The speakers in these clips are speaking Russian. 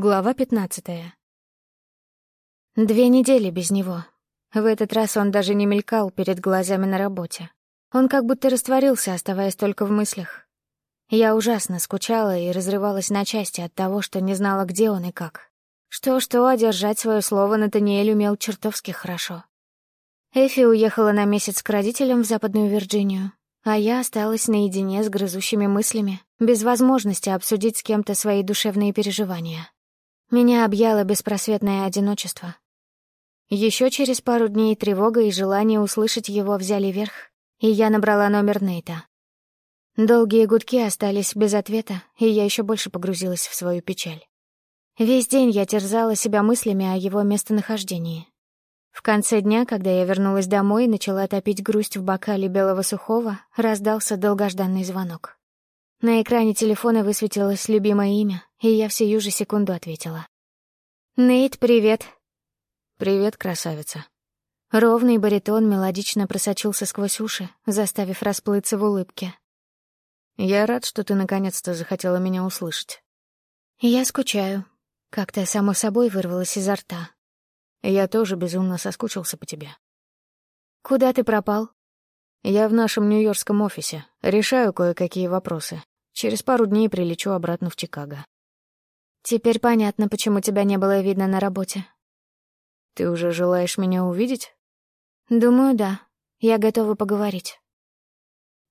Глава пятнадцатая. Две недели без него. В этот раз он даже не мелькал перед глазами на работе. Он как будто растворился, оставаясь только в мыслях. Я ужасно скучала и разрывалась на части от того, что не знала, где он и как. Что-что, одержать свое слово Натаниэль умел чертовски хорошо. Эфи уехала на месяц к родителям в Западную Вирджинию, а я осталась наедине с грызущими мыслями, без возможности обсудить с кем-то свои душевные переживания. Меня объяло беспросветное одиночество. Еще через пару дней тревога и желание услышать его взяли верх, и я набрала номер Нейта. Долгие гудки остались без ответа, и я еще больше погрузилась в свою печаль. Весь день я терзала себя мыслями о его местонахождении. В конце дня, когда я вернулась домой и начала топить грусть в бокале белого сухого, раздался долгожданный звонок. На экране телефона высветилось любимое имя, и я в сию же секунду ответила. «Нейт, привет!» «Привет, красавица!» Ровный баритон мелодично просочился сквозь уши, заставив расплыться в улыбке. «Я рад, что ты наконец-то захотела меня услышать». «Я скучаю», — как-то само собой вырвалось изо рта. «Я тоже безумно соскучился по тебе». «Куда ты пропал?» «Я в нашем нью-йоркском офисе. Решаю кое-какие вопросы. Через пару дней прилечу обратно в Чикаго. Теперь понятно, почему тебя не было видно на работе. Ты уже желаешь меня увидеть? Думаю, да. Я готова поговорить.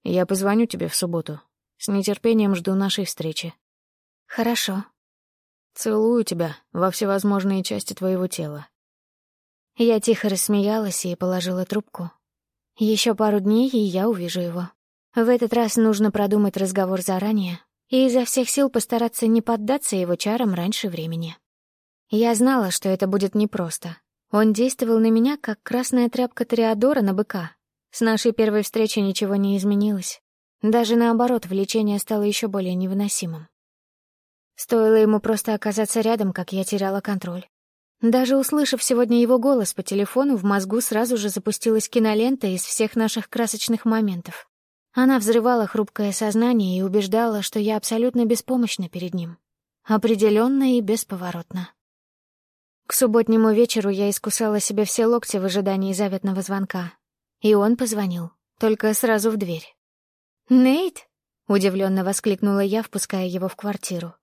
Я позвоню тебе в субботу. С нетерпением жду нашей встречи. Хорошо. Целую тебя во всевозможные части твоего тела. Я тихо рассмеялась и положила трубку. Еще пару дней, и я увижу его. В этот раз нужно продумать разговор заранее и изо всех сил постараться не поддаться его чарам раньше времени. Я знала, что это будет непросто. Он действовал на меня, как красная тряпка Тореадора на быка. С нашей первой встречи ничего не изменилось. Даже наоборот, влечение стало еще более невыносимым. Стоило ему просто оказаться рядом, как я теряла контроль. Даже услышав сегодня его голос по телефону, в мозгу сразу же запустилась кинолента из всех наших красочных моментов. Она взрывала хрупкое сознание и убеждала, что я абсолютно беспомощна перед ним. Определенно и бесповоротно. К субботнему вечеру я искусала себе все локти в ожидании заветного звонка. И он позвонил, только сразу в дверь. «Нейт?» — удивленно воскликнула я, впуская его в квартиру.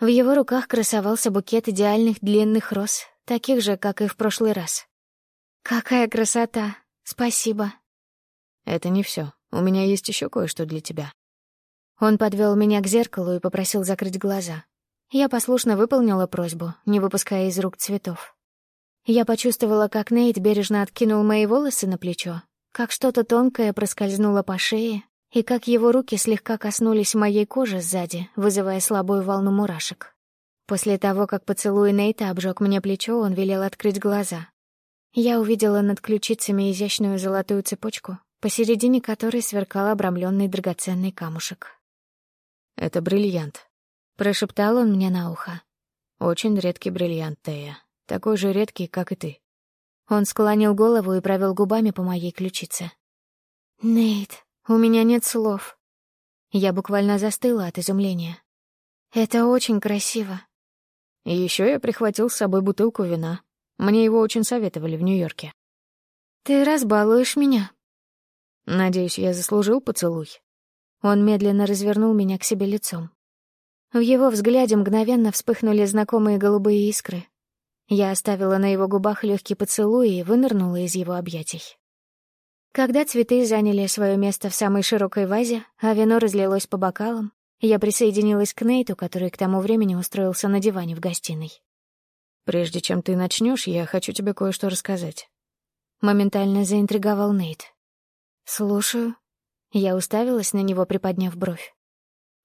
В его руках красовался букет идеальных длинных роз, таких же, как и в прошлый раз. «Какая красота! Спасибо!» «Это не все. У меня есть еще кое-что для тебя». Он подвел меня к зеркалу и попросил закрыть глаза. Я послушно выполнила просьбу, не выпуская из рук цветов. Я почувствовала, как Нейт бережно откинул мои волосы на плечо, как что-то тонкое проскользнуло по шее, и как его руки слегка коснулись моей кожи сзади, вызывая слабую волну мурашек. После того, как поцелуй Нейта обжег мне плечо, он велел открыть глаза. Я увидела над ключицами изящную золотую цепочку, посередине которой сверкал обрамленный драгоценный камушек. «Это бриллиант», — прошептал он мне на ухо. «Очень редкий бриллиант, Тея. Такой же редкий, как и ты». Он склонил голову и провел губами по моей ключице. «Нейт, у меня нет слов». Я буквально застыла от изумления. «Это очень красиво». Еще я прихватил с собой бутылку вина. Мне его очень советовали в Нью-Йорке. «Ты разбалуешь меня», Надеюсь, я заслужил поцелуй. Он медленно развернул меня к себе лицом. В его взгляде мгновенно вспыхнули знакомые голубые искры. Я оставила на его губах легкий поцелуй и вынырнула из его объятий. Когда цветы заняли свое место в самой широкой вазе, а вино разлилось по бокалам, я присоединилась к Нейту, который к тому времени устроился на диване в гостиной. «Прежде чем ты начнешь, я хочу тебе кое-что рассказать». Моментально заинтриговал Нейт. «Слушаю». Я уставилась на него, приподняв бровь.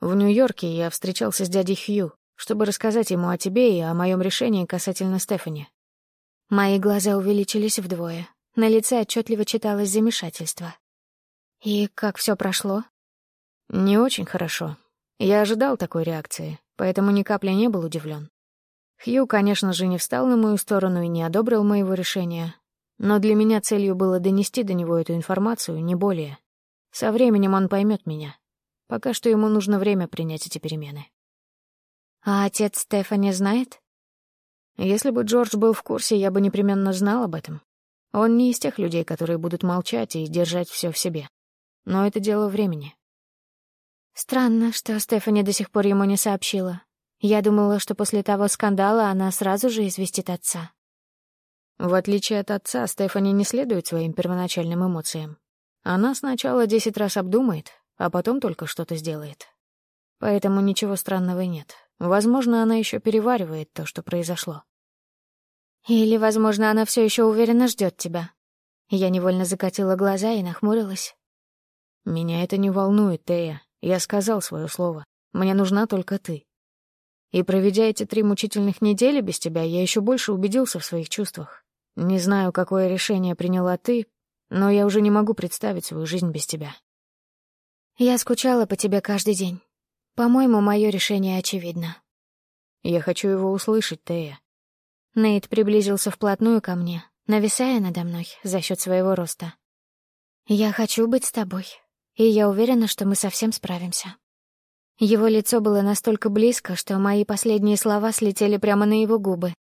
«В Нью-Йорке я встречался с дядей Хью, чтобы рассказать ему о тебе и о моем решении касательно Стефани». Мои глаза увеличились вдвое. На лице отчетливо читалось замешательство. «И как все прошло?» «Не очень хорошо. Я ожидал такой реакции, поэтому ни капли не был удивлен. Хью, конечно же, не встал на мою сторону и не одобрил моего решения, но для меня целью было донести до него эту информацию, не более. Со временем он поймет меня. Пока что ему нужно время принять эти перемены. А отец Стефани знает? Если бы Джордж был в курсе, я бы непременно знал об этом. Он не из тех людей, которые будут молчать и держать все в себе. Но это дело времени. Странно, что Стефани до сих пор ему не сообщила. Я думала, что после того скандала она сразу же известит отца. В отличие от отца, Стефани не следует своим первоначальным эмоциям. Она сначала десять раз обдумает, а потом только что-то сделает. Поэтому ничего странного нет. Возможно, она еще переваривает то, что произошло. Или, возможно, она все еще уверенно ждет тебя. Я невольно закатила глаза и нахмурилась. Меня это не волнует, Тея. Я сказал свое слово. Мне нужна только ты. И проведя эти три мучительных недели без тебя, я еще больше убедился в своих чувствах. Не знаю, какое решение приняла ты, но я уже не могу представить свою жизнь без тебя. Я скучала по тебе каждый день. По-моему, мое решение очевидно. Я хочу его услышать, Тея. Нейт приблизился вплотную ко мне, нависая надо мной за счет своего роста. «Я хочу быть с тобой, и я уверена, что мы совсем справимся». Его лицо было настолько близко, что мои последние слова слетели прямо на его губы.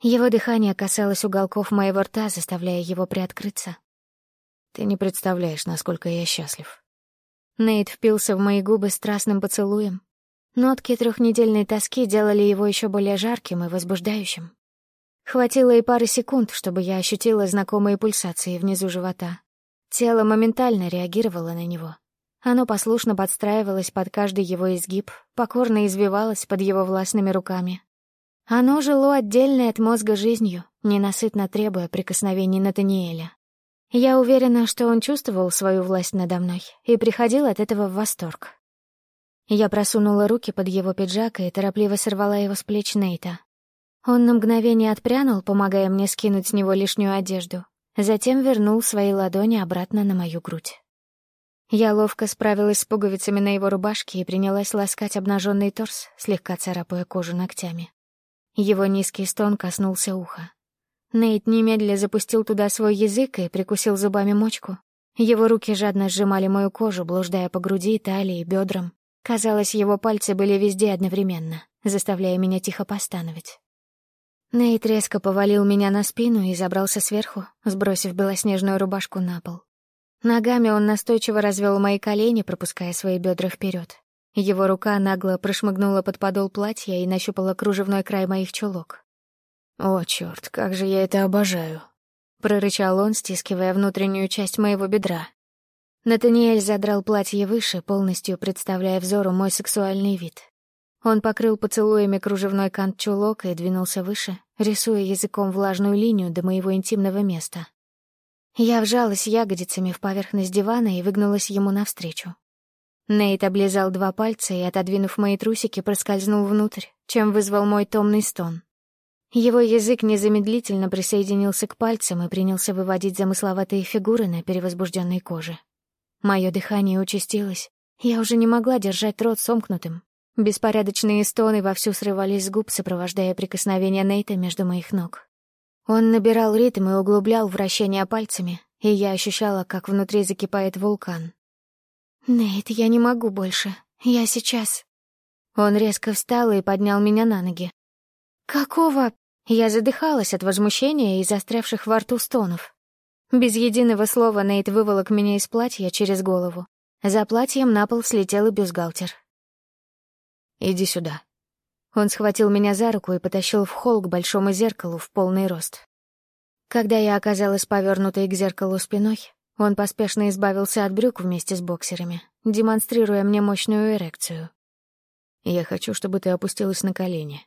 Его дыхание касалось уголков моего рта, заставляя его приоткрыться. «Ты не представляешь, насколько я счастлив», Нейт впился в мои губы страстным поцелуем. Нотки трехнедельной тоски делали его еще более жарким и возбуждающим. Хватило и пары секунд, чтобы я ощутила знакомые пульсации внизу живота. Тело моментально реагировало на него. Оно послушно подстраивалось под каждый его изгиб, покорно извивалось под его властными руками. Оно жило отдельной от мозга жизнью, ненасытно требуя прикосновений Натаниэля. Я уверена, что он чувствовал свою власть надо мной и приходил от этого в восторг. Я просунула руки под его пиджак и торопливо сорвала его с плеч Нейта. Он на мгновение отпрянул, помогая мне скинуть с него лишнюю одежду, затем вернул свои ладони обратно на мою грудь. Я ловко справилась с пуговицами на его рубашке и принялась ласкать обнаженный торс, слегка царапая кожу ногтями. Его низкий стон коснулся уха. Нейт немедля запустил туда свой язык и прикусил зубами мочку. Его руки жадно сжимали мою кожу, блуждая по груди, талии, бедрам. Казалось, его пальцы были везде одновременно, заставляя меня тихо постановить. Нейт резко повалил меня на спину и забрался сверху, сбросив белоснежную рубашку на пол. Ногами он настойчиво развел мои колени, пропуская свои бедра вперед. Его рука нагло прошмыгнула под подол платья и нащупала кружевной край моих чулок. «О, черт, как же я это обожаю!» — прорычал он, стискивая внутреннюю часть моего бедра. Натаниэль задрал платье выше, полностью представляя взору мой сексуальный вид. Он покрыл поцелуями кружевной кант чулок и двинулся выше, рисуя языком влажную линию до моего интимного места. Я вжалась ягодицами в поверхность дивана и выгнулась ему навстречу. Нейт облизал два пальца и, отодвинув мои трусики, проскользнул внутрь, чем вызвал мой томный стон. Его язык незамедлительно присоединился к пальцам и принялся выводить замысловатые фигуры на перевозбужденной коже. Мое дыхание участилось. Я уже не могла держать рот сомкнутым. Беспорядочные стоны вовсю срывались с губ, сопровождая прикосновение Нейта между моих ног. Он набирал ритм и углублял вращение пальцами, и я ощущала, как внутри закипает вулкан. «Нейт, я не могу больше. Я сейчас...» Он резко встал и поднял меня на ноги. «Какого?» Я задыхалась от возмущения и застрявших во рту стонов. Без единого слова Нейт выволок меня из платья через голову. За платьем на пол слетел и бюстгальтер. «Иди сюда». Он схватил меня за руку и потащил в холл к большому зеркалу в полный рост. Когда я оказалась повернутой к зеркалу спиной, он поспешно избавился от брюк вместе с боксерами, демонстрируя мне мощную эрекцию. «Я хочу, чтобы ты опустилась на колени»,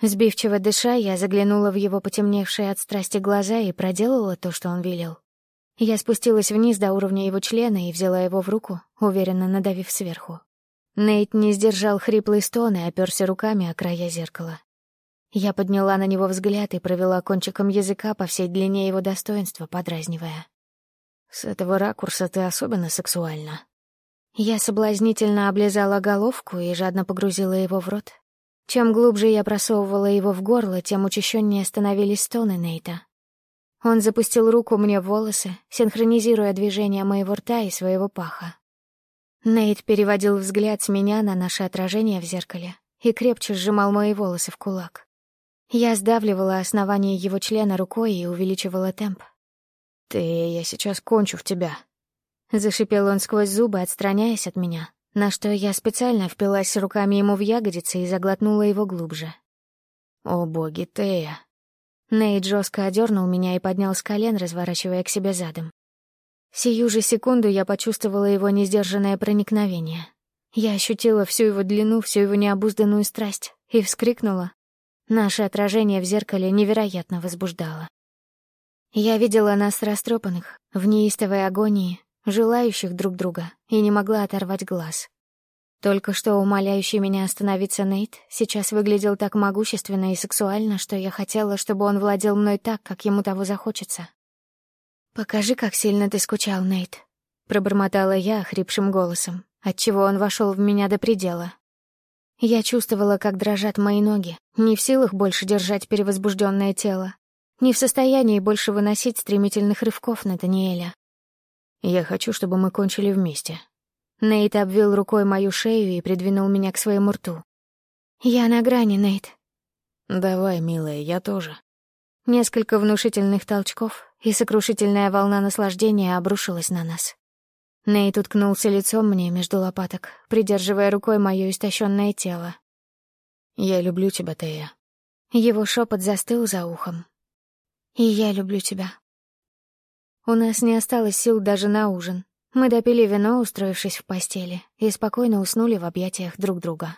Сбивчиво дыша, я заглянула в его потемневшие от страсти глаза и проделала то, что он велел. Я спустилась вниз до уровня его члена и взяла его в руку, уверенно надавив сверху. Нейт не сдержал хриплый стон и оперся руками о края зеркала. Я подняла на него взгляд и провела кончиком языка по всей длине его достоинства, подразнивая. «С этого ракурса ты особенно сексуальна». Я соблазнительно облизала головку и жадно погрузила его в рот, чем глубже я просовывала его в горло, тем учащеннее становились стоны Нейта. Он запустил руку мне в волосы, синхронизируя движения моего рта и своего паха. Нейт переводил взгляд с меня на наше отражение в зеркале и крепче сжимал мои волосы в кулак. Я сдавливала основание его члена рукой и увеличивала темп. «Ты, я сейчас кончу в тебя», — зашипел он сквозь зубы, отстраняясь от меня, на что я специально впилась руками ему в ягодицы и заглотнула его глубже. «О боги, Тея!» Нейт жестко одернул меня и поднял с колен, разворачивая к себе задом. Сию же секунду я почувствовала его несдержанное проникновение. Я ощутила всю его длину, всю его необузданную страсть и вскрикнула. Наше отражение в зеркале невероятно возбуждало. Я видела нас растрепанных, в неистовой агонии, желающих друг друга, и не могла оторвать глаз. Только что умоляющий меня остановиться Нейт сейчас выглядел так могущественно и сексуально, что я хотела, чтобы он владел мной так, как ему того захочется. «Покажи, как сильно ты скучал, Нейт», — пробормотала я хрипшим голосом, отчего он вошел в меня до предела. Я чувствовала, как дрожат мои ноги, не в силах больше держать перевозбужденное тело, не в состоянии больше выносить стремительных рывков Натаниэля. «Я хочу, чтобы мы кончили вместе». Нейт обвил рукой мою шею и придвинул меня к своему рту. «Я на грани, Нейт». «Давай, милая, я тоже». Несколько внушительных толчков, и сокрушительная волна наслаждения обрушилась на нас. Нейт уткнулся лицом мне между лопаток, придерживая рукой мое истощенное тело. «Я люблю тебя, Тея». Его шепот застыл за ухом. «И я люблю тебя». У нас не осталось сил даже на ужин. Мы допили вино, устроившись в постели, и спокойно уснули в объятиях друг друга.